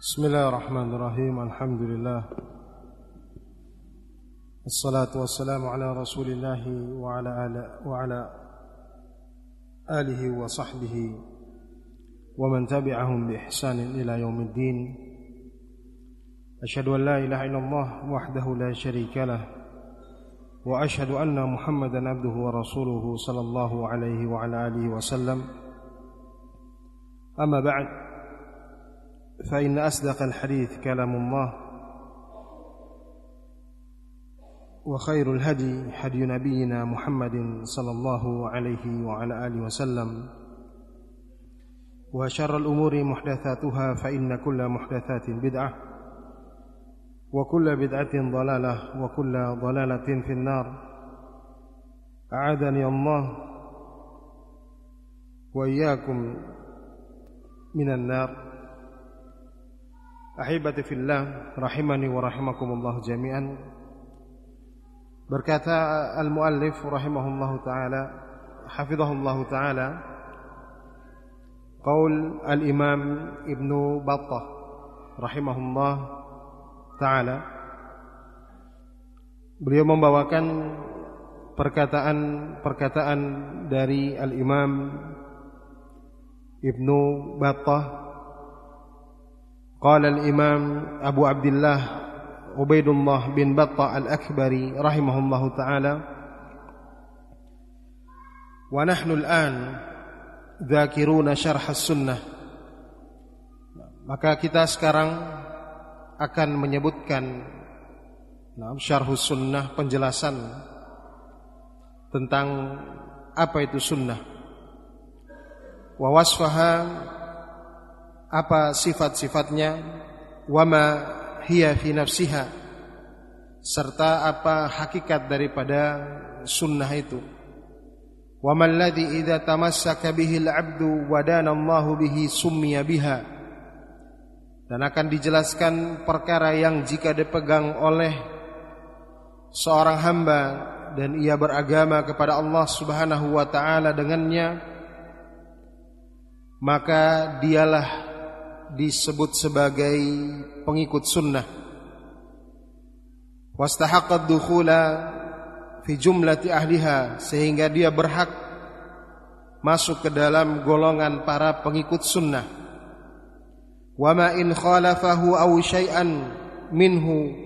بسم الله الرحمن الرحيم الحمد لله. الصلاة والسلام على رسول الله وعلى آله وعلى آله وصحبه ومن تبعهم بإحسان إلى يوم الدين. أشهد أن لا إله إلا الله وحده لا شريك له وأشهد أن محمدا عبده ورسوله صلى الله عليه وعلى آله وسلم. أما بعد فإن أصدق الحديث كلام الله وخير الهدي هدي نبينا محمد صلى الله عليه وعلى آله وسلم وشر الأمور محدثاتها فإن كل محدثات بدعة وكل بدعة ضلالة وكل ضلالة في النار. أعاذني الله وإياكم من النار. Ahibati fillah rahimani wa rahimakumullah jami'an. Berkata al-muallif rahimahullahu taala, hafizahullahu taala, qaul al-Imam Ibnu Battah rahimahullah taala. Beliau membawakan perkataan-perkataan dari al-Imam Ibnu Battah قال الإمام أبو عبد الله عبيد الله بن بطة الأكبري رحمه الله تعالى ونحن الآن ذاكرون شرح السنة maka kita sekarang akan menyebutkan nah, syarhus sunnah penjelasan tentang apa itu sunnah wa wasfaha apa sifat-sifatnya wama hiya fi nafsiha serta apa hakikat daripada sunnah itu. Wama alladhi idza tamassaka bihi al-'abdu wa dana Allah bihi summiya biha. Dan akan dijelaskan perkara yang jika dipegang oleh seorang hamba dan ia beragama kepada Allah Subhanahu wa taala dengannya maka dialah disebut sebagai pengikut sunnah. Wastahaqqad dukhula fi jumlati ahliha sehingga dia berhak masuk ke dalam golongan para pengikut sunnah. Wama in khalafahu aw syai'an minhu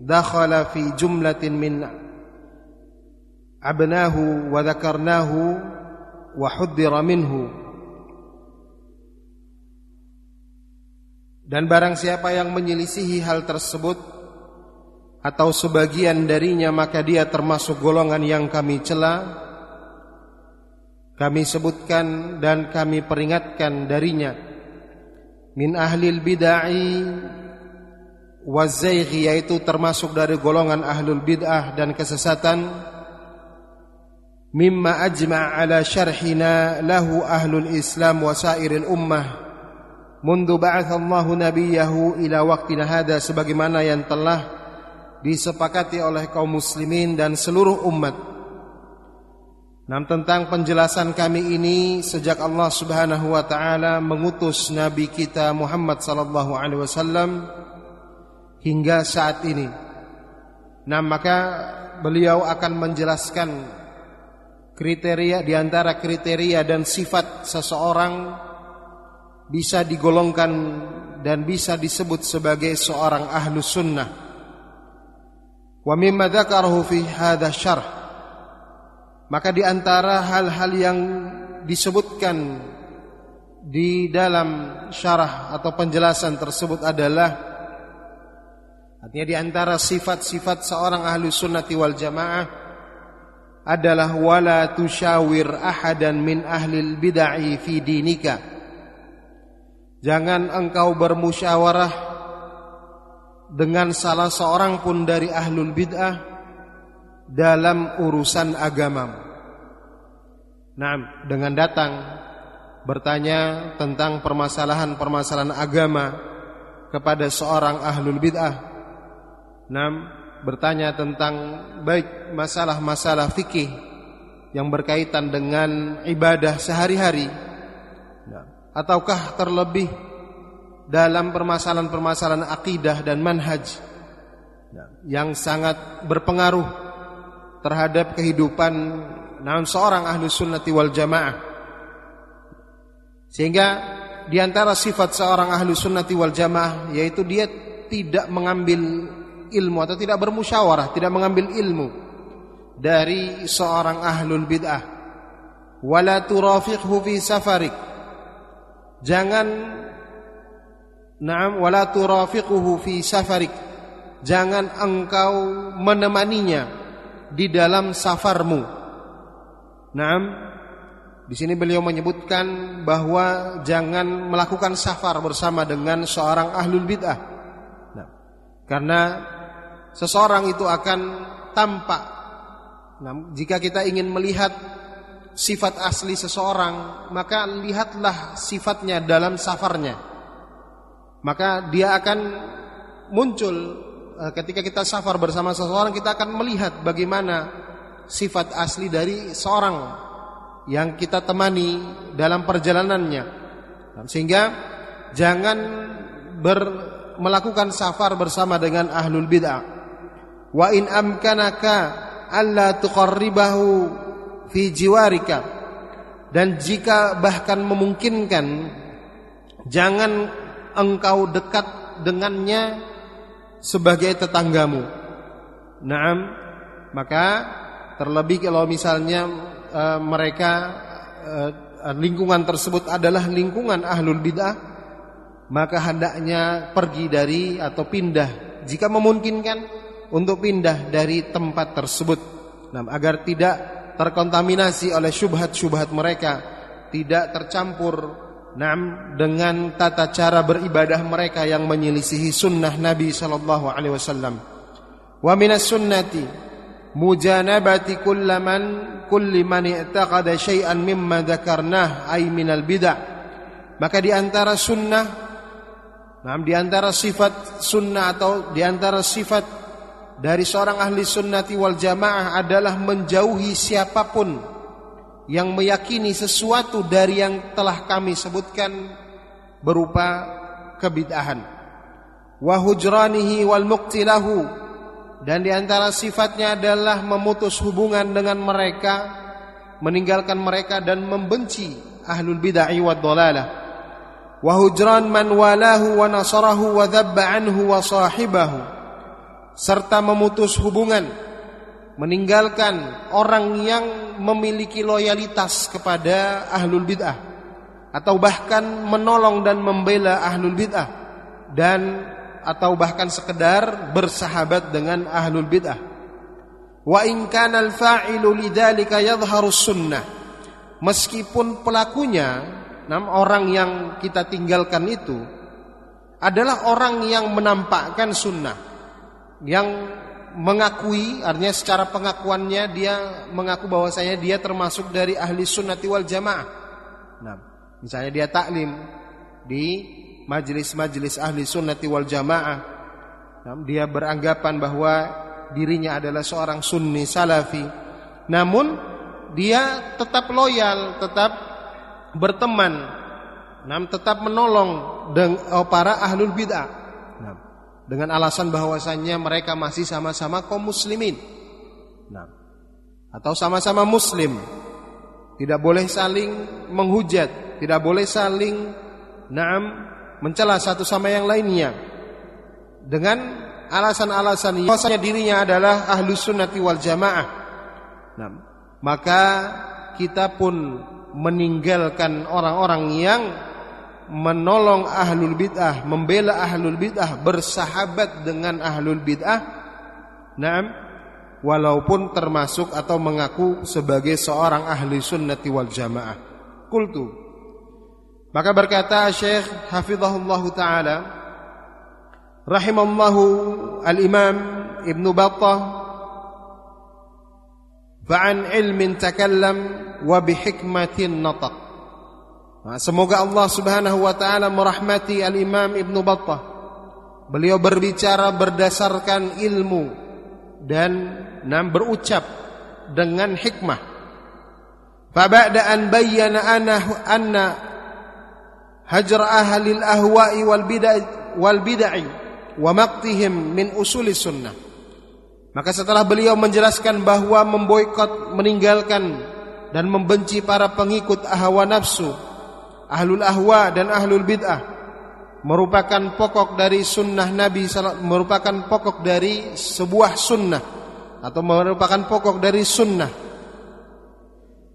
dakhala fi jumlatin min abnahu wa dzakarnahu wa huddira minhu Dan barang siapa yang menyelisihi hal tersebut atau sebagian darinya maka dia termasuk golongan yang kami cela kami sebutkan dan kami peringatkan darinya. Min ahlil bid'ah wazaighi yaitu termasuk dari golongan ahlul bid'ah dan kesesatan. Mimma ajma' ala syarhina lahu ahlul islam wasairil ummah mundu ba'athallahu nabiyahu ila waqtina hada sebagaimana yang telah disepakati oleh kaum muslimin dan seluruh umat. Nam tentang penjelasan kami ini sejak Allah Subhanahu wa taala mengutus nabi kita Muhammad sallallahu alaihi wasallam hingga saat ini. Nah, maka beliau akan menjelaskan kriteria di antara kriteria dan sifat seseorang bisa digolongkan dan bisa disebut sebagai seorang ahlu sunnah. Wa mimma dzakarahu fi hadha syarh. Maka di antara hal-hal yang disebutkan di dalam syarah atau penjelasan tersebut adalah Artinya di antara sifat-sifat seorang ahlu sunnati wal jamaah adalah wala tusyawir ahadan min ahlil bid'ah fi dinika Jangan engkau bermusyawarah dengan salah seorang pun dari ahlul bid'ah dalam urusan agama. Nah, dengan datang bertanya tentang permasalahan-permasalahan agama kepada seorang ahlul bid'ah. Nah, bertanya tentang baik masalah-masalah fikih yang berkaitan dengan ibadah sehari-hari. Ataukah terlebih dalam permasalahan-permasalahan akidah dan manhaj yang sangat berpengaruh terhadap kehidupan namun seorang ahlu sunnati wal jamaah sehingga di antara sifat seorang ahlu sunnati wal jamaah yaitu dia tidak mengambil ilmu atau tidak bermusyawarah, tidak mengambil ilmu dari seorang ahlul bid'ah. Wala turafiqhu fi safarik. Jangan Naam wala turafiquhu fi safarik. Jangan engkau menemaninya di dalam safarmu. Naam di sini beliau menyebutkan bahwa jangan melakukan safar bersama dengan seorang ahlul bid'ah. Nah, karena seseorang itu akan tampak. Nah, jika kita ingin melihat sifat asli seseorang, maka lihatlah sifatnya dalam safarnya. Maka dia akan muncul eh, ketika kita safar bersama seseorang, kita akan melihat bagaimana sifat asli dari seorang yang kita temani dalam perjalanannya. Sehingga jangan ber, melakukan safar bersama dengan ahlul bid'ah. Wa in amkanaka alla tuqarribahu fi jiwarika. Dan jika bahkan memungkinkan jangan engkau dekat dengannya sebagai tetanggamu. Naam, maka terlebih kalau misalnya uh, mereka uh, lingkungan tersebut adalah lingkungan ahlul bidah maka hendaknya pergi dari atau pindah jika memungkinkan untuk pindah dari tempat tersebut nah, agar tidak terkontaminasi oleh syubhat-syubhat mereka tidak tercampur Nam dengan tata cara beribadah mereka yang menyelisihi sunnah Nabi sallallahu alaihi wasallam. Wa minas sunnati mujanabati kullaman kulli man i'taqada syai'an mimma dzakarnah ay minal bid'ah maka di antara sunnah nah di antara sifat sunnah atau di antara sifat dari seorang ahli sunnati wal jamaah adalah menjauhi siapa pun yang meyakini sesuatu dari yang telah kami sebutkan berupa kebid'ahan wa hujranihi wal muqtilahu dan di antara sifatnya adalah memutus hubungan dengan mereka, meninggalkan mereka dan membenci ahlul bid'ah wa dhalalah. Wa hujran man walahu wa nasarahu wa dhabba anhu wa sahibahu. Serta memutus hubungan, meninggalkan orang yang memiliki loyalitas kepada ahlul bid'ah atau bahkan menolong dan membela ahlul bid'ah dan atau bahkan sekedar bersahabat dengan ahlul bid'ah. Wa in kana al-fa'ilu lidzalika yadhharu sunnah. Meskipun pelakunya, nam orang yang kita tinggalkan itu adalah orang yang menampakkan sunnah, yang mengakui, artinya secara pengakuannya dia mengaku bahwasanya dia termasuk dari ahli sunnati wal jamaah. Nah, misalnya dia taklim di majelis-majelis ahli sunnati wal jamaah. Dia beranggapan bahwa dirinya adalah seorang sunni salafi. Namun dia tetap loyal tetap berteman. Nam tetap menolong oh, para ahlul bid'ah. nah, dengan alasan bahwasannya mereka masih sama-sama kaum muslimin. Nah, atau sama-sama muslim. Tidak boleh saling menghujat tidak boleh saling naam mencela satu sama yang lainnya. Dengan alasan-alasan bahwasanya dirinya adalah ahlu sunnati wal jamaah. Nah, maka kita pun meninggalkan orang-orang yang menolong ahlul bid'ah, membela ahlul bid'ah, bersahabat dengan ahlul bid'ah. Naam, walaupun termasuk atau mengaku sebagai seorang ahli sunnati wal jamaah. Kultu maka berkata Syekh Hafizahullah Ta'ala Rahimallahu Al-Imam Ibn Battah Fa'an ilmin takallam Wa bihikmatin nataq nah, Semoga Allah Subhanahu Wa Ta'ala merahmati Al-Imam Ibn Battah Beliau berbicara berdasarkan ilmu Dan nam berucap dengan hikmah Faba'da an bayyana anna hajr ahli al-ahwa'i wal bid'ah wal bid'ah wa maqtihim min usuli sunnah. Maka setelah beliau menjelaskan bahwa memboikot, meninggalkan dan membenci para pengikut ahwa nafsu, ahlul ahwa dan ahlul bid'ah merupakan pokok dari sunnah Nabi merupakan pokok dari sebuah sunnah atau merupakan pokok dari sunnah.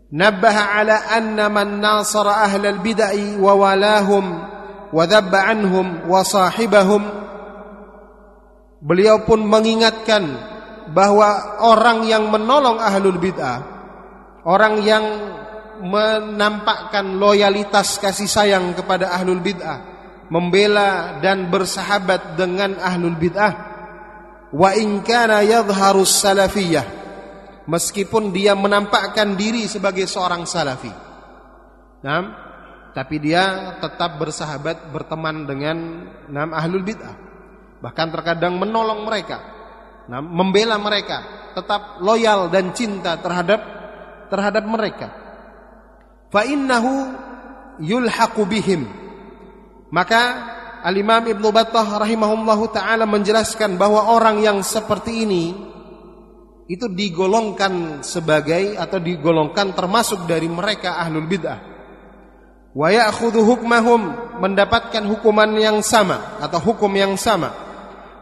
Nabbaha ala anna man nasara ahlal bid'ah wa walahum wa dhabba anhum wa sahibahum. Beliau pun mengingatkan bahwa orang yang menolong ahlul bid'ah orang yang menampakkan loyalitas kasih sayang kepada ahlul bid'ah membela dan bersahabat dengan ahlul bid'ah wa in kana yadhharu salafiyah meskipun dia menampakkan diri sebagai seorang salafi. Nah, tapi dia tetap bersahabat berteman dengan nam ahlul bid'ah. Bahkan terkadang menolong mereka, nah, membela mereka, tetap loyal dan cinta terhadap terhadap mereka. Fa innahu yulhaqu bihim. Maka Al-Imam Ibnu Battah rahimahullahu taala menjelaskan bahwa orang yang seperti ini itu digolongkan sebagai atau digolongkan termasuk dari mereka ahlul bid'ah. Wa ya'khudhu hukmahum mendapatkan hukuman yang sama atau hukum yang sama.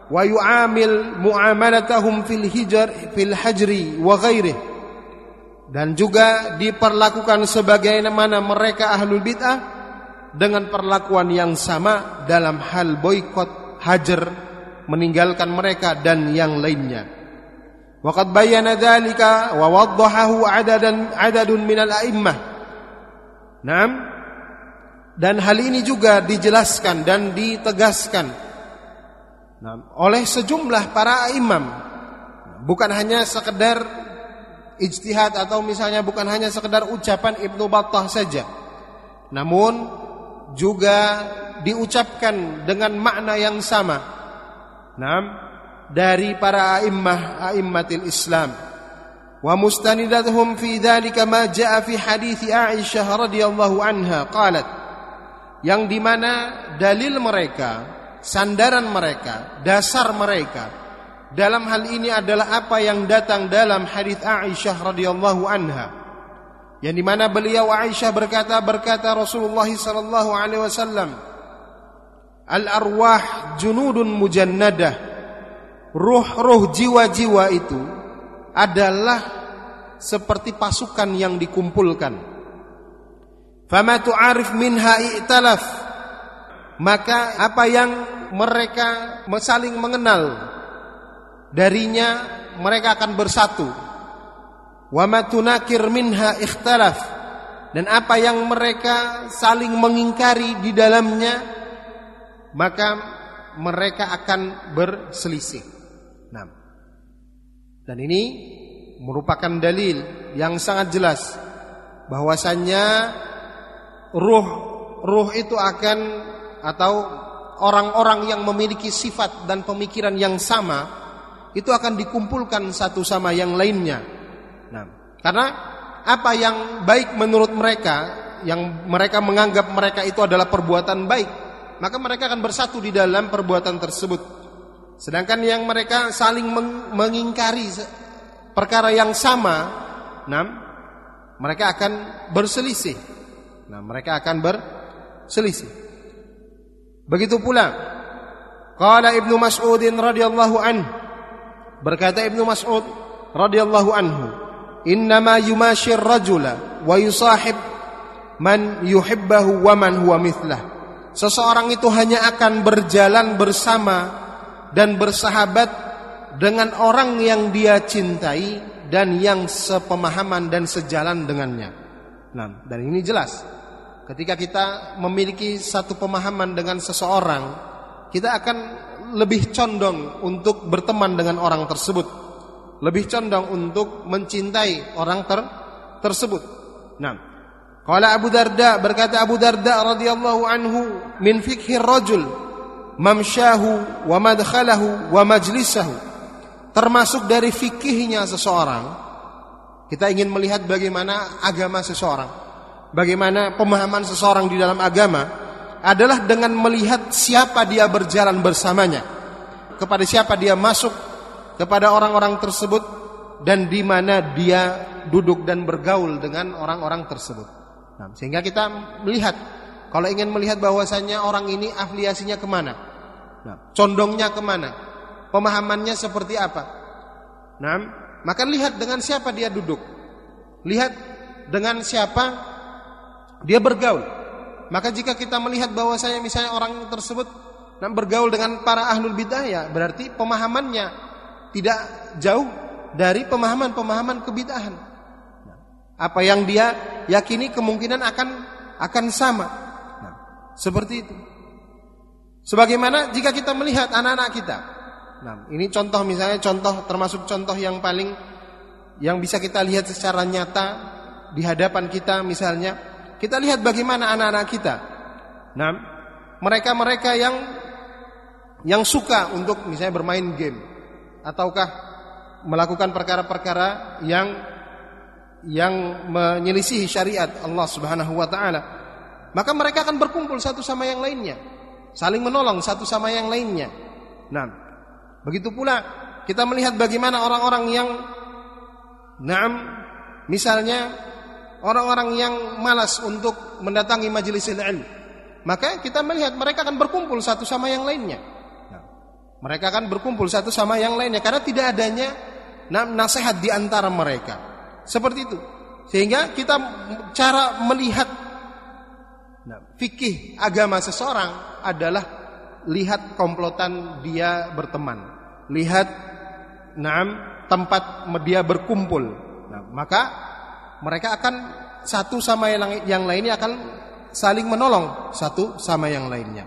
Wa yu'amil mu'amalatahum fil hijr fil hajri wa ghairih dan juga diperlakukan sebagaimana mereka ahlul bid'ah dengan perlakuan yang sama dalam hal boikot hajar, meninggalkan mereka dan yang lainnya. Waqad bayyana dzalika wa waddahahu adadan adadun minal a'immah. Naam. Dan hal ini juga dijelaskan dan ditegaskan oleh sejumlah para imam. Bukan hanya sekedar ijtihad atau misalnya bukan hanya sekedar ucapan Ibnu Battah saja. Namun juga diucapkan dengan makna yang sama. Nah dari para a'immah a'immatil Islam. Wa mustanidatuhum fi dhalika ma jaa fi hadis Aisyah radhiyallahu anha qalat. Yang di mana dalil mereka, sandaran mereka, dasar mereka dalam hal ini adalah apa yang datang dalam hadis Aisyah radhiyallahu anha. Yang di mana beliau Aisyah berkata berkata Rasulullah sallallahu alaihi wasallam Al arwah junudun mujannadah Ruh-ruh jiwa-jiwa itu adalah seperti pasukan yang dikumpulkan. Fama tu'arif minha i'talaf. Maka apa yang mereka saling mengenal darinya mereka akan bersatu. Wa ma tunakir minha ikhtalaf. Dan apa yang mereka saling mengingkari di dalamnya maka mereka akan berselisih. Nah. Dan ini merupakan dalil yang sangat jelas bahwasannya ruh ruh itu akan atau orang-orang yang memiliki sifat dan pemikiran yang sama itu akan dikumpulkan satu sama yang lainnya. Nah, karena apa yang baik menurut mereka yang mereka menganggap mereka itu adalah perbuatan baik, maka mereka akan bersatu di dalam perbuatan tersebut. Sedangkan yang mereka saling mengingkari perkara yang sama, nah, mereka akan berselisih. Nah, mereka akan berselisih. Begitu pula qala Ibnu Mas'ud radhiyallahu anhu berkata Ibnu Mas'ud radhiyallahu anhu innama yumashir rajula wa yusahib man yuhibbahu wa man huwa mithlah seseorang itu hanya akan berjalan bersama dan bersahabat dengan orang yang dia cintai dan yang sepemahaman dan sejalan dengannya. Nah, dan ini jelas. Ketika kita memiliki satu pemahaman dengan seseorang, kita akan lebih condong untuk berteman dengan orang tersebut. Lebih condong untuk mencintai orang ter tersebut. Nah, kalau Abu Darda berkata Abu Darda radhiyallahu anhu min fikhir rajul mamsyahu wa madkhalahu wa majlisahu termasuk dari fikihnya seseorang kita ingin melihat bagaimana agama seseorang bagaimana pemahaman seseorang di dalam agama adalah dengan melihat siapa dia berjalan bersamanya, kepada siapa dia masuk, kepada orang-orang tersebut dan di mana dia duduk dan bergaul dengan orang-orang tersebut. Nah, sehingga kita melihat kalau ingin melihat bahwasanya orang ini afiliasinya ke mana, nah, condongnya ke mana, pemahamannya seperti apa. Nah, maka lihat dengan siapa dia duduk, lihat dengan siapa dia bergaul. Maka jika kita melihat bahwasanya misalnya orang tersebut bergaul dengan para ahlul bidah ya berarti pemahamannya tidak jauh dari pemahaman-pemahaman kebidahan. Nah, apa yang dia yakini kemungkinan akan akan sama. Nah, seperti itu. Sebagaimana jika kita melihat anak-anak kita. Nah, ini contoh misalnya contoh termasuk contoh yang paling yang bisa kita lihat secara nyata di hadapan kita misalnya kita lihat bagaimana anak-anak kita. Nah, mereka-mereka yang yang suka untuk misalnya bermain game ataukah melakukan perkara-perkara yang yang menyelisihi syariat Allah Subhanahu wa taala. Maka mereka akan berkumpul satu sama yang lainnya, saling menolong satu sama yang lainnya. Nah, begitu pula kita melihat bagaimana orang-orang yang Naam misalnya orang-orang yang malas untuk mendatangi majelis ilmu, maka kita melihat mereka akan berkumpul satu sama yang lainnya. Nah, mereka akan berkumpul satu sama yang lainnya karena tidak adanya nasihat di antara mereka. Seperti itu. Sehingga kita cara melihat nah, fikih agama seseorang adalah lihat komplotan dia berteman, lihat naam tempat dia berkumpul. Nah, maka mereka akan satu sama yang, yang lainnya akan saling menolong satu sama yang lainnya.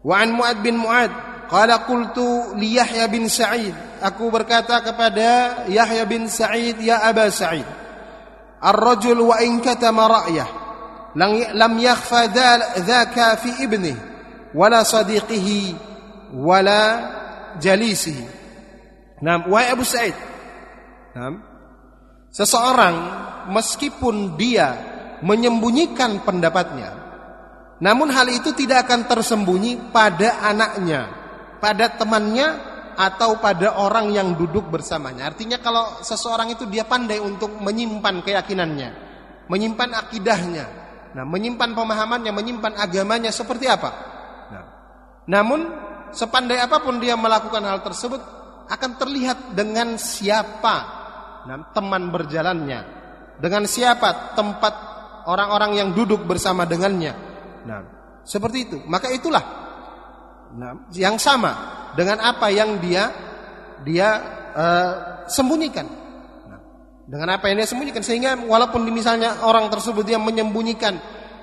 Wa an Muad bin Muad qala qultu li Yahya bin Sa'id aku berkata kepada Yahya bin Sa'id ya Aba Sa'id ar-rajul wa in katama ra'yah lam yakhfa dhaka fi ibnihi wala sadiqihi wala jalisihi. Nam, wa Abu Sa'id. Nam, Seseorang meskipun dia menyembunyikan pendapatnya, namun hal itu tidak akan tersembunyi pada anaknya, pada temannya atau pada orang yang duduk bersamanya. Artinya kalau seseorang itu dia pandai untuk menyimpan keyakinannya, menyimpan akidahnya, nah menyimpan pemahamannya, menyimpan agamanya seperti apa. Nah, namun sepandai apa pun dia melakukan hal tersebut akan terlihat dengan siapa nah, teman berjalannya, dengan siapa tempat orang-orang yang duduk bersama dengannya. Nah, seperti itu. Maka itulah nah, yang sama dengan apa yang dia dia uh, sembunyikan. Nah, dengan apa yang dia sembunyikan sehingga walaupun misalnya orang tersebut yang menyembunyikan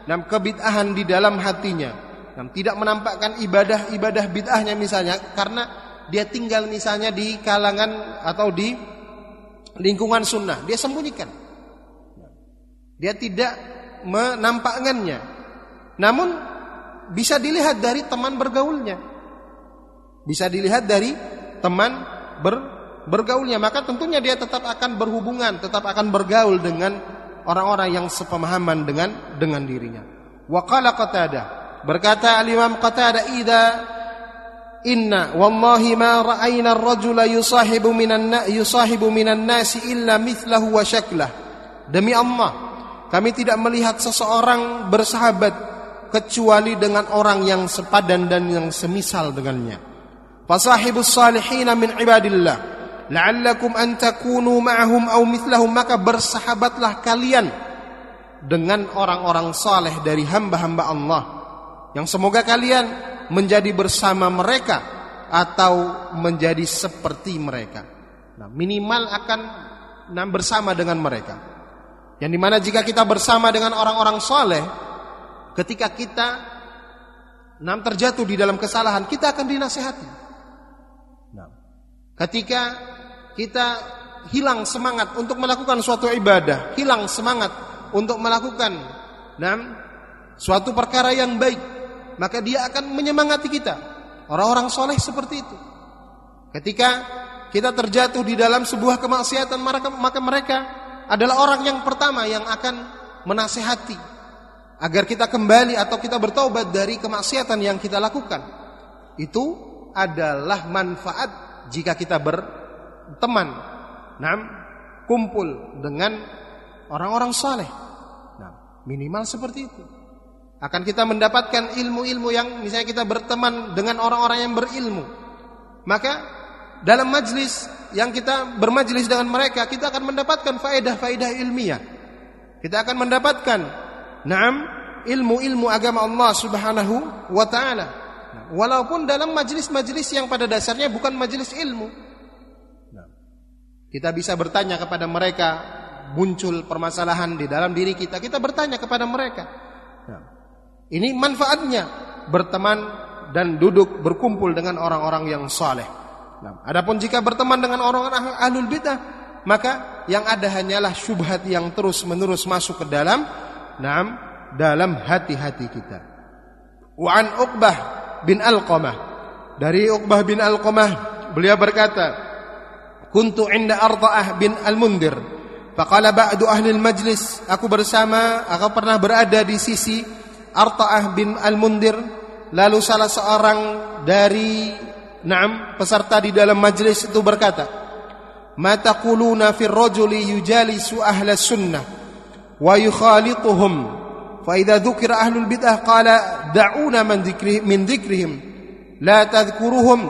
nah, kebid'ahan di dalam hatinya, nah, tidak menampakkan ibadah-ibadah bid'ahnya misalnya karena dia tinggal misalnya di kalangan atau di lingkungan sunnah, dia sembunyikan. Dia tidak menampakkannya. Namun bisa dilihat dari teman bergaulnya. Bisa dilihat dari teman ber, bergaulnya. Maka tentunya dia tetap akan berhubungan, tetap akan bergaul dengan orang-orang yang sepemahaman dengan dengan dirinya. Wa qala Qatadah berkata al-Imam Qatadah idza Inna wallahi ma ra'ayna ar-rajula yusahibu minan yusahibu minan nasi illa mithlahu wa syaklah. Demi Allah, kami tidak melihat seseorang bersahabat kecuali dengan orang yang sepadan dan yang semisal dengannya. Fasahibus salihin min ibadillah la'allakum an takunu ma'ahum aw mithlahum maka bersahabatlah kalian dengan orang-orang saleh dari hamba-hamba Allah yang semoga kalian menjadi bersama mereka atau menjadi seperti mereka. Nah, minimal akan bersama dengan mereka. Yang di mana jika kita bersama dengan orang-orang soleh, ketika kita nah, terjatuh di dalam kesalahan, kita akan dinasehati. Nah, ketika kita hilang semangat untuk melakukan suatu ibadah, hilang semangat untuk melakukan nah, suatu perkara yang baik, maka dia akan menyemangati kita. Orang-orang soleh seperti itu. Ketika kita terjatuh di dalam sebuah kemaksiatan, maka, mereka adalah orang yang pertama yang akan menasehati, agar kita kembali atau kita bertobat dari kemaksiatan yang kita lakukan. Itu adalah manfaat jika kita berteman, nah, kumpul dengan orang-orang saleh. Nah, minimal seperti itu. Akan kita mendapatkan ilmu-ilmu yang misalnya kita berteman dengan orang-orang yang berilmu. Maka dalam majlis yang kita bermajlis dengan mereka, kita akan mendapatkan faedah-faedah ilmiah. Kita akan mendapatkan naam ilmu-ilmu agama Allah Subhanahu wa taala. Walaupun dalam majlis-majlis yang pada dasarnya bukan majlis ilmu. Kita bisa bertanya kepada mereka, muncul permasalahan di dalam diri kita, kita bertanya kepada mereka. Nah, ini manfaatnya berteman dan duduk berkumpul dengan orang-orang yang saleh. Nah, adapun jika berteman dengan orang-orang ahlul bidah, maka yang ada hanyalah syubhat yang terus-menerus masuk ke dalam naam dalam hati-hati kita. Wa an Uqbah bin Alqamah dari Uqbah bin Alqamah beliau berkata, "Kuntu 'inda Arda'ah bin Al-Mundhir." Faqala ba'du ahli al-majlis, aku bersama, aku pernah berada di sisi Arta'ah bin Al-Mundir lalu salah seorang dari Naam peserta di dalam majlis itu berkata Ma taquluna fi rajuli yujalisu ahla sunnah wa yukhalituhum fa idza dzukira ahlul bid'ah qala da'una min dzikrihim la tadhkuruhum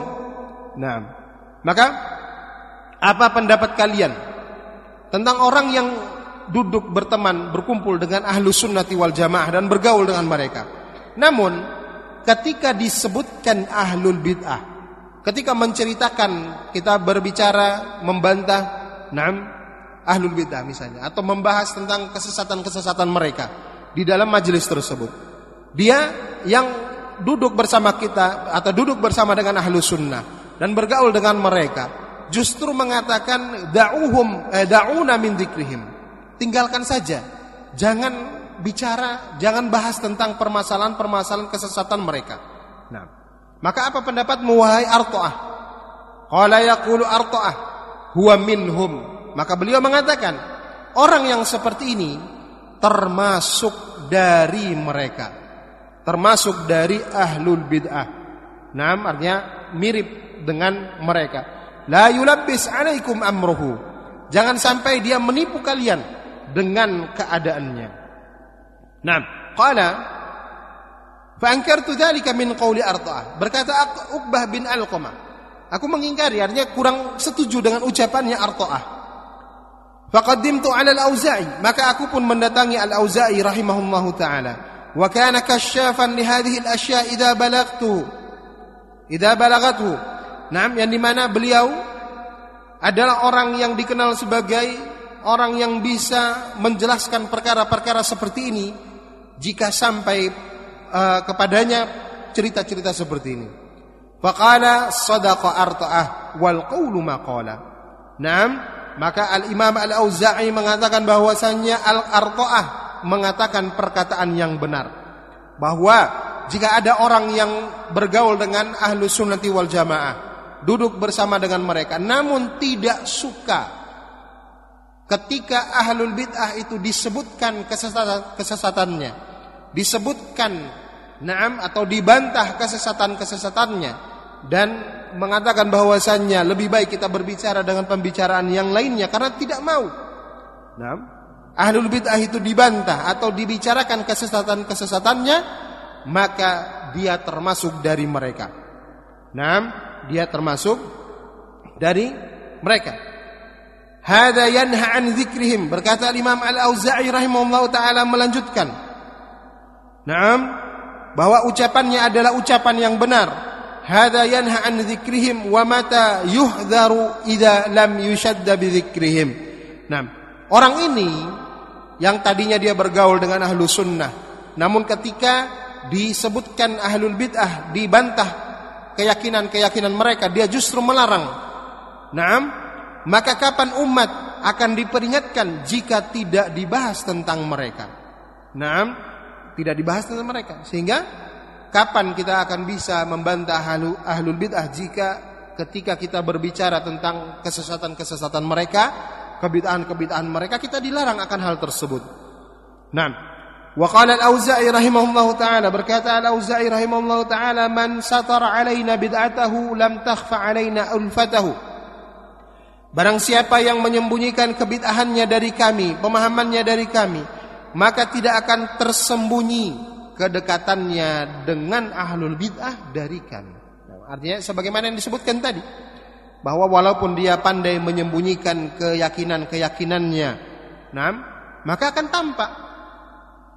Naam. Maka apa pendapat kalian tentang orang yang duduk berteman, berkumpul dengan ahlu sunnati wal jamaah dan bergaul dengan mereka. Namun, ketika disebutkan ahlul bid'ah, ketika menceritakan kita berbicara membantah nam ahlul bid'ah misalnya atau membahas tentang kesesatan-kesesatan mereka di dalam majelis tersebut. Dia yang duduk bersama kita atau duduk bersama dengan ahlu sunnah dan bergaul dengan mereka justru mengatakan da'uhum eh, da'una min dzikrihim tinggalkan saja. Jangan bicara, jangan bahas tentang permasalahan-permasalahan kesesatan mereka. Nah, maka apa pendapat wahai Artoah? Qala yaqulu Artoah huwa minhum. Maka beliau mengatakan, orang yang seperti ini termasuk dari mereka. Termasuk dari ahlul bid'ah. Nah, artinya mirip dengan mereka. La yulabbis alaikum amruhu. Jangan sampai dia menipu kalian dengan keadaannya. Nah, qala fa ankartu dzalika min qawli Arta'ah. Berkata Uqbah bin Alqamah, aku mengingkari artinya kurang setuju dengan ucapannya Arta'ah. Faqaddimtu 'ala al-Auza'i, maka aku pun mendatangi al-Auza'i rahimahullahu taala. Wa kana kasyafan li hadhihi al-asya' idza balagtu. Idza balagathu. Naam, yang di mana beliau adalah orang yang dikenal sebagai orang yang bisa menjelaskan perkara-perkara seperti ini jika sampai uh, kepadanya cerita-cerita seperti ini. Faqala sadaqa arta'ah wal qawlu maqala. Naam, maka Al-Imam Al-Auza'i mengatakan bahwasannya Al-Arta'ah mengatakan perkataan yang benar. Bahwa jika ada orang yang bergaul dengan ahlu sunnati wal jamaah, duduk bersama dengan mereka, namun tidak suka ketika ahlul bid'ah itu disebutkan kesesatan kesesatannya disebutkan naam atau dibantah kesesatan-kesesatannya dan mengatakan bahwasannya lebih baik kita berbicara dengan pembicaraan yang lainnya karena tidak mau. Naam. Ahlul bid'ah itu dibantah atau dibicarakan kesesatan-kesesatannya maka dia termasuk dari mereka. Naam dia termasuk dari mereka Hada yanha an dzikrihim. Berkata Imam Al-Auza'i rahimahullah taala melanjutkan. Naam, bahwa ucapannya adalah ucapan yang benar. Hada yanha an dzikrihim wa mata yuhdharu idza lam yushadda bi dzikrihim. Naam, orang ini yang tadinya dia bergaul dengan ahlu sunnah, namun ketika disebutkan ahlul bid'ah dibantah keyakinan-keyakinan mereka, dia justru melarang. Naam, maka kapan umat akan diperingatkan jika tidak dibahas tentang mereka? Nah, tidak dibahas tentang mereka. Sehingga kapan kita akan bisa membantah ahlu, ahlul bid'ah jika ketika kita berbicara tentang kesesatan-kesesatan mereka, kebid'ahan-kebid'ahan mereka, kita dilarang akan hal tersebut. Nah, Wa qala al-Auza'i rahimahullahu taala berkata al-Auza'i rahimahullahu taala man satara alaina bid'atahu lam takhfa alaina ulfatahu. Barang siapa yang menyembunyikan kebid'ahannya dari kami, pemahamannya dari kami, maka tidak akan tersembunyi kedekatannya dengan ahlul bid'ah dari kami. Artinya sebagaimana yang disebutkan tadi bahwa walaupun dia pandai menyembunyikan keyakinan-keyakinannya, nah, maka akan tampak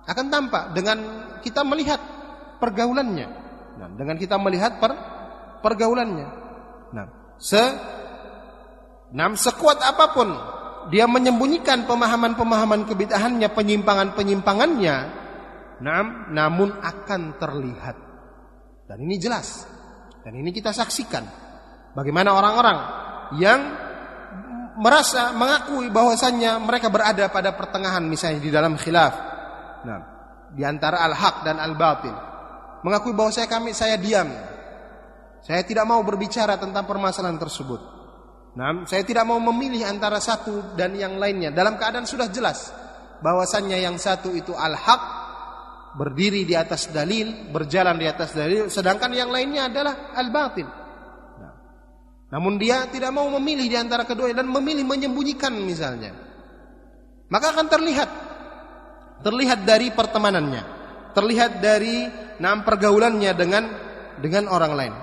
akan tampak dengan kita melihat pergaulannya. Nah, dengan kita melihat per, pergaulannya. Nah, se nah, sekuat apa pun dia menyembunyikan pemahaman-pemahaman kebid'ahannya, penyimpangan-penyimpangannya, nah, namun akan terlihat. Dan ini jelas. Dan ini kita saksikan. Bagaimana orang-orang yang merasa mengakui bahwasannya mereka berada pada pertengahan misalnya di dalam khilaf Nah, di antara al-haq dan al-batil. Mengakui bahwa saya kami saya diam. Saya tidak mau berbicara tentang permasalahan tersebut. Nah, saya tidak mau memilih antara satu dan yang lainnya dalam keadaan sudah jelas bahwasannya yang satu itu al-haq berdiri di atas dalil, berjalan di atas dalil, sedangkan yang lainnya adalah al-batil. Nah, namun dia tidak mau memilih di antara kedua dan memilih menyembunyikan misalnya. Maka akan terlihat Terlihat dari pertemanannya, terlihat dari nam pergaulannya dengan dengan orang lain.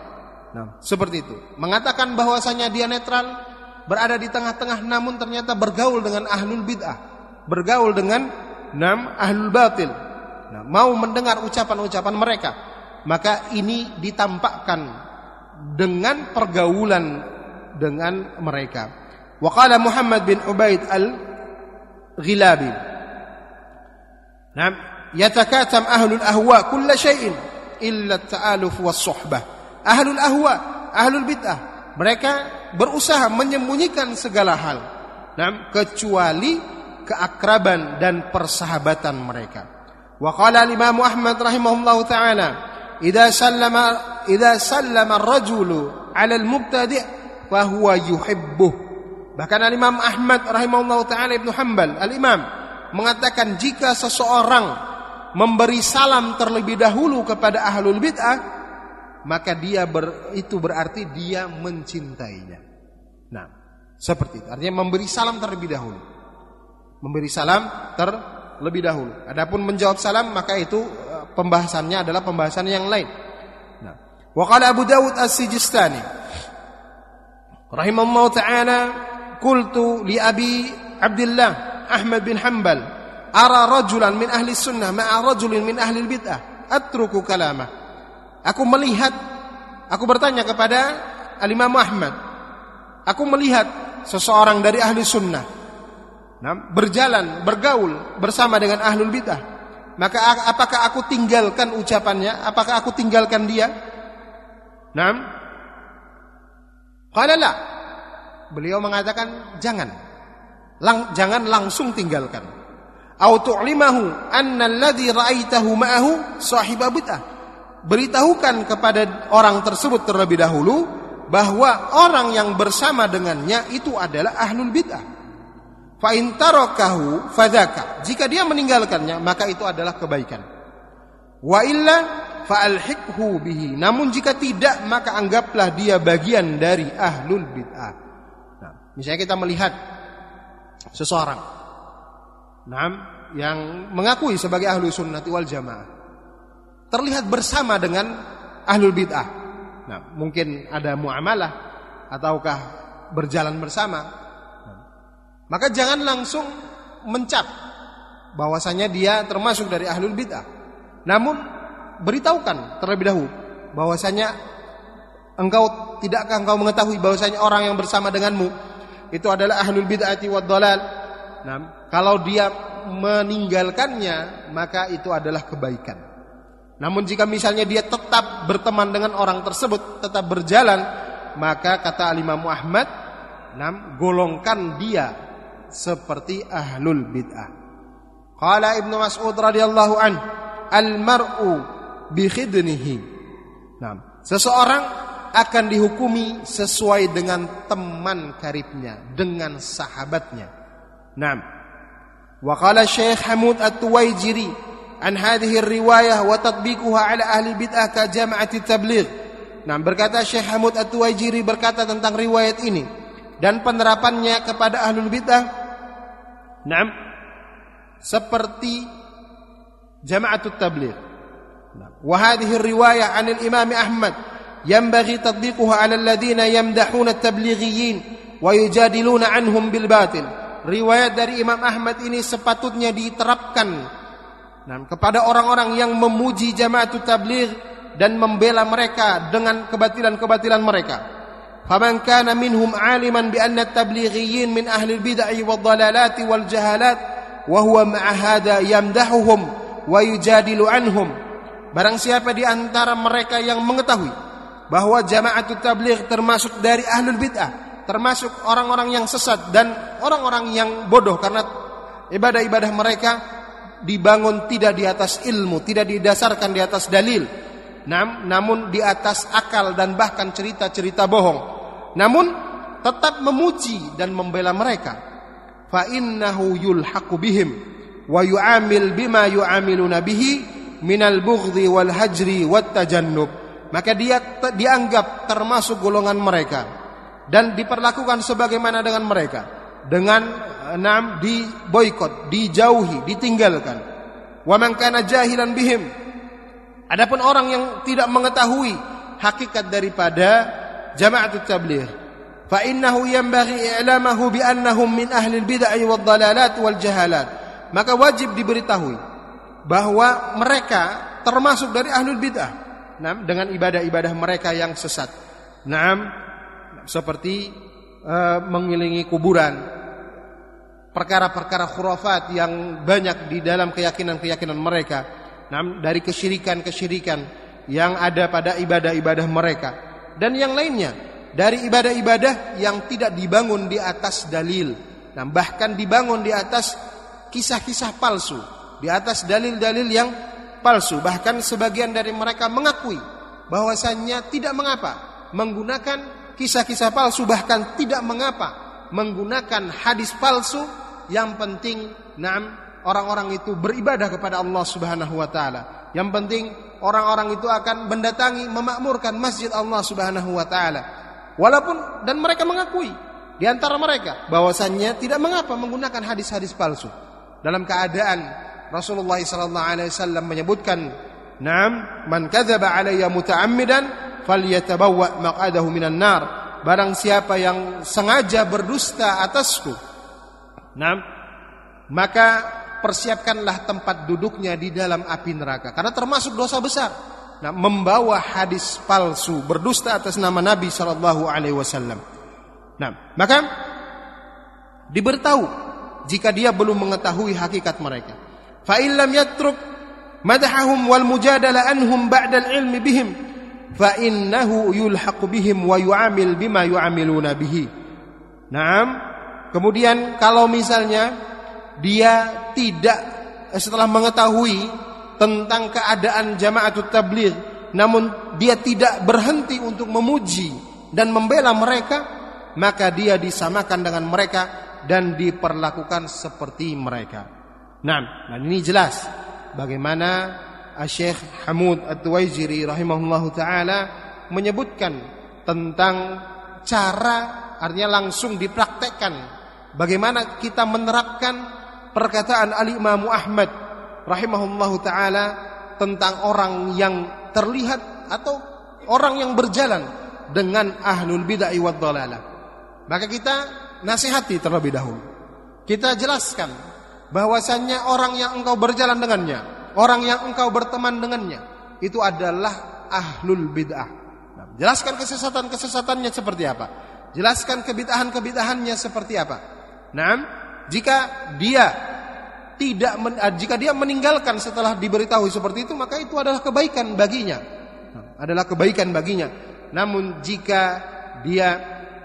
Nah, seperti itu. Mengatakan bahwasanya dia netral, berada di tengah-tengah namun ternyata bergaul dengan ahlul bid'ah, bergaul dengan nam ahlul batil. Nah, mau mendengar ucapan-ucapan mereka, maka ini ditampakkan dengan pergaulan dengan mereka. Waqala Muhammad bin Ubaid al-Ghilabi Nah, yatakatam ahlul ahwa kulla syai'in illa ta'aluf was suhbah. Ahlul ahwa, ahlul bid'ah, mereka berusaha menyembunyikan segala hal. Nah, kecuali keakraban dan persahabatan mereka. Wa qala al-Imam Ahmad rahimahullah taala, "Idza sallama idza sallama ar-rajulu 'ala al-mubtadi' fa huwa yuhibbuh." Bahkan al-Imam Ahmad rahimahullah taala Ibnu Hanbal, al-Imam mengatakan jika seseorang memberi salam terlebih dahulu kepada ahlul bid'ah maka dia ber, itu berarti dia mencintainya. Nah, seperti itu. Artinya memberi salam terlebih dahulu. Memberi salam terlebih dahulu. Adapun menjawab salam maka itu eh, pembahasannya adalah pembahasan yang lain. Nah, wa qala Abu Dawud As-Sijistani rahimahullah taala qultu li Abi Abdullah Ahmad bin Hanbal ara rajulan min ahli sunnah ma'a rajulin min ahli bid'ah atruku kalamah aku melihat aku bertanya kepada al-Imam Ahmad aku melihat seseorang dari ahli sunnah nah, berjalan bergaul bersama dengan ahlul bid'ah. Maka apakah aku tinggalkan ucapannya? Apakah aku tinggalkan dia? Nah qala la. Beliau mengatakan jangan. Lang, jangan langsung tinggalkan. Au tu'limahu anna alladhi ra'aitahu ma'ahu sahib bid'ah. Beritahukan kepada orang tersebut terlebih dahulu bahwa orang yang bersama dengannya itu adalah ahlul bid'ah. Fa in tarakahu fadzaka. Jika dia meninggalkannya maka itu adalah kebaikan. Wa illa fa'alhiqhu bihi. Namun jika tidak maka anggaplah dia bagian dari ahlul bid'ah. Nah, misalnya kita melihat seseorang nah, yang mengakui sebagai ahlu sunnati wal jamaah terlihat bersama dengan ahlul bid'ah. Nah, mungkin ada muamalah ataukah berjalan bersama. Maka jangan langsung mencap bahwasanya dia termasuk dari ahlul bid'ah. Namun beritahukan terlebih dahulu bahwasanya engkau tidakkah engkau mengetahui bahwasanya orang yang bersama denganmu itu adalah ahlul bid'ati wad dalal. Nah, kalau dia meninggalkannya, maka itu adalah kebaikan. Namun jika misalnya dia tetap berteman dengan orang tersebut, tetap berjalan, maka kata Imam Muhammad, nam golongkan dia seperti ahlul bid'ah. Qala Ibnu Mas'ud radhiyallahu an, al-mar'u bi khidnihi. Nah, seseorang akan dihukumi sesuai dengan teman karibnya, dengan sahabatnya. Naam. Wa qala Syekh Hamud At-Tuwaijiri an hadhihi riwayah wa tatbiquha ala ahli bid'ah ka jama'ati tabligh. Nah, berkata Syekh Hamud At-Tuwaijiri berkata tentang riwayat ini dan penerapannya kepada ahlul bid'ah. Nah, seperti jama'atut tabligh. Nah, wa hadhihi riwayah 'anil Imam Ahmad yanbaghi tatbiquha 'ala alladhina yamdahuna at-tablighiyin wa yujadiluna 'anhum bil batil. Riwayat dari Imam Ahmad ini sepatutnya diterapkan Nah, kepada orang-orang yang memuji jamaatut tabligh dan membela mereka dengan kebatilan-kebatilan mereka. Faman kana minhum aliman bi anna at-tablighiyin min ahli al-bid'ah wad-dhalalat wal jahalat wa huwa ma'a hadha yamdahuhum wa yujadilu anhum. Barang siapa di antara mereka yang mengetahui bahwa jamaatut tabligh termasuk dari ahlul bid'ah, termasuk orang-orang yang sesat dan orang-orang yang bodoh karena ibadah-ibadah mereka dibangun tidak di atas ilmu, tidak didasarkan di atas dalil, nam, namun di atas akal dan bahkan cerita-cerita bohong. Namun tetap memuji dan membela mereka. Fa innahu yulhaqu bihim wa yu'amil bima yu'amiluna bihi minal bughdhi wal hajri wat tajannub. Maka dia dianggap termasuk golongan mereka dan diperlakukan sebagaimana dengan mereka dengan enam diboikot, dijauhi, ditinggalkan. Wa man jahilan bihim. Adapun orang yang tidak mengetahui hakikat daripada jama'atut tabligh, fa innahu yanbaghi i'lamahu bi annahum min ahli al-bid'ah wad dalalat wal jahalat. Maka wajib diberitahui bahwa mereka termasuk dari ahlul bid'ah. Nah, dengan ibadah-ibadah mereka yang sesat. Naam, seperti uh, mengilingi kuburan, perkara-perkara khurafat yang banyak di dalam keyakinan-keyakinan mereka. Dari kesyirikan-kesyirikan yang ada pada ibadah-ibadah mereka. Dan yang lainnya dari ibadah-ibadah yang tidak dibangun di atas dalil. Nah, bahkan dibangun di atas kisah-kisah palsu. Di atas dalil-dalil yang palsu. Bahkan sebagian dari mereka mengakui bahwasannya tidak mengapa menggunakan kisah-kisah palsu. Bahkan tidak mengapa menggunakan hadis palsu yang penting nam orang-orang itu beribadah kepada Allah Subhanahu wa taala. Yang penting orang-orang itu akan mendatangi memakmurkan masjid Allah Subhanahu wa taala. Walaupun dan mereka mengakui di antara mereka bahwasannya tidak mengapa menggunakan hadis-hadis palsu. Dalam keadaan Rasulullah sallallahu alaihi wasallam menyebutkan, "Naam, man kadzaba alayya muta'ammidan falyatabawwa maq'adahu minan nar." Barang siapa yang sengaja berdusta atasku, Nah, maka persiapkanlah tempat duduknya di dalam api neraka karena termasuk dosa besar. Nah, membawa hadis palsu berdusta atas nama Nabi Shallallahu Alaihi Wasallam. Nah, maka diberitahu jika dia belum mengetahui hakikat mereka. Fa illam yatruk madahum wal mujadala anhum ba'da al-ilmi bihim fa innahu yulhaq bihim wa yu'amil bima yu'amiluna bihi. Naam, Kemudian kalau misalnya dia tidak eh, setelah mengetahui tentang keadaan jamaatut tabligh namun dia tidak berhenti untuk memuji dan membela mereka maka dia disamakan dengan mereka dan diperlakukan seperti mereka. Nah, nah ini jelas bagaimana Syekh Hamud At-Tuwaijiri rahimahullahu taala menyebutkan tentang cara artinya langsung dipraktekkan bagaimana kita menerapkan perkataan Al-Imam Ahmad rahimahullahu taala tentang orang yang terlihat atau orang yang berjalan dengan ahlul bid'ah wad dhalalah. Maka kita nasihati terlebih dahulu. Kita jelaskan bahwasannya orang yang engkau berjalan dengannya, orang yang engkau berteman dengannya itu adalah ahlul bid'ah. Nah, jelaskan kesesatan-kesesatannya seperti apa. Jelaskan kebid'ahan-kebid'ahannya seperti apa. Nah, jika dia tidak men, ah, jika dia meninggalkan setelah diberitahu seperti itu maka itu adalah kebaikan baginya. Adalah kebaikan baginya. Namun jika dia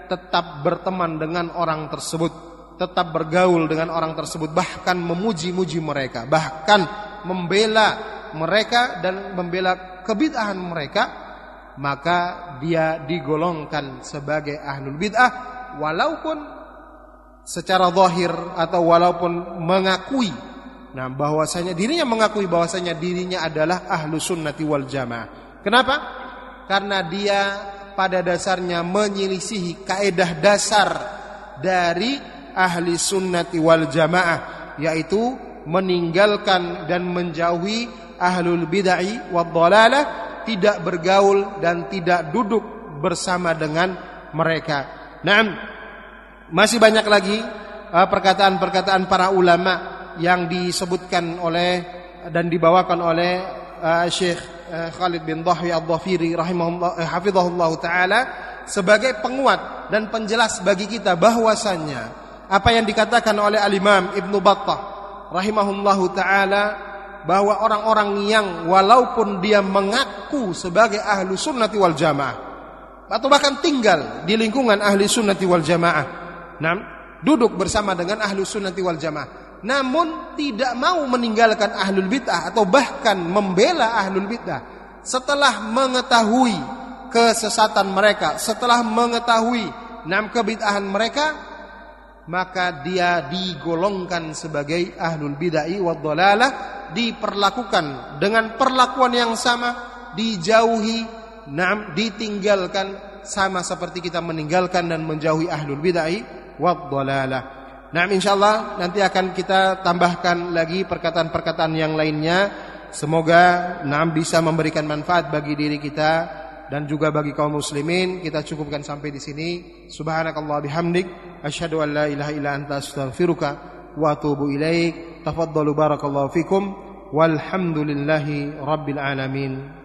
tetap berteman dengan orang tersebut, tetap bergaul dengan orang tersebut, bahkan memuji-muji mereka, bahkan membela mereka dan membela kebid'ahan mereka, maka dia digolongkan sebagai ahlul bid'ah walaupun secara zahir atau walaupun mengakui Nah, bahwasanya dirinya mengakui bahwasanya dirinya adalah ahlu sunnati wal jamaah. Kenapa? Karena dia pada dasarnya menyelisihi kaedah dasar dari ahli sunnati wal jamaah yaitu meninggalkan dan menjauhi ahlul bid'ah wad dhalalah tidak bergaul dan tidak duduk bersama dengan mereka. Nah, masih banyak lagi uh, perkataan-perkataan para ulama yang disebutkan oleh dan dibawakan oleh uh, Syekh uh, Khalid bin Dhahwi Ad-Dhafiri rahimahullah taala sebagai penguat dan penjelas bagi kita bahwasannya apa yang dikatakan oleh Al-Imam Ibnu Battah rahimahullahu taala bahwa orang-orang yang walaupun dia mengaku sebagai ahlu sunnati wal jamaah atau bahkan tinggal di lingkungan ahli sunnati wal jamaah nah, duduk bersama dengan ahlu sunnati wal jamaah. Namun tidak mau meninggalkan ahlul bid'ah atau bahkan membela ahlul bid'ah. Setelah mengetahui kesesatan mereka setelah mengetahui enam kebid'ahan mereka maka dia digolongkan sebagai ahlul bid'ah wad dhalalah diperlakukan dengan perlakuan yang sama dijauhi nam ditinggalkan sama seperti kita meninggalkan dan menjauhi ahlul bid'ah wad dhalalah nah insyaallah nanti akan kita tambahkan lagi perkataan-perkataan yang lainnya. Semoga nam bisa memberikan manfaat bagi diri kita dan juga bagi kaum muslimin. Kita cukupkan sampai di sini. Subhanakallah bihamdik. Asyhadu an la ilaha illa anta astaghfiruka wa atubu ilaik. Tafaddalu barakallahu fikum. Walhamdulillahi rabbil alamin